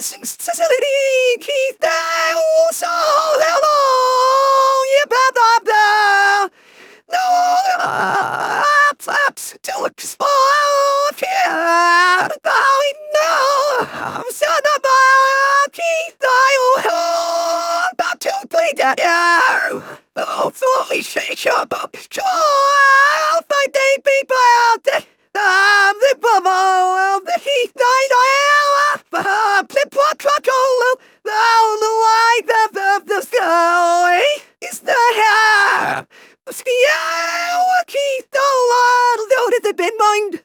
facility, keep that so how long you better there. No, uh, flaps to explore here. I know, I'm sad about keep I about to play that air. Oh, fully shake book, joy. Yeah, Keith, he I'll do it at the bend mind.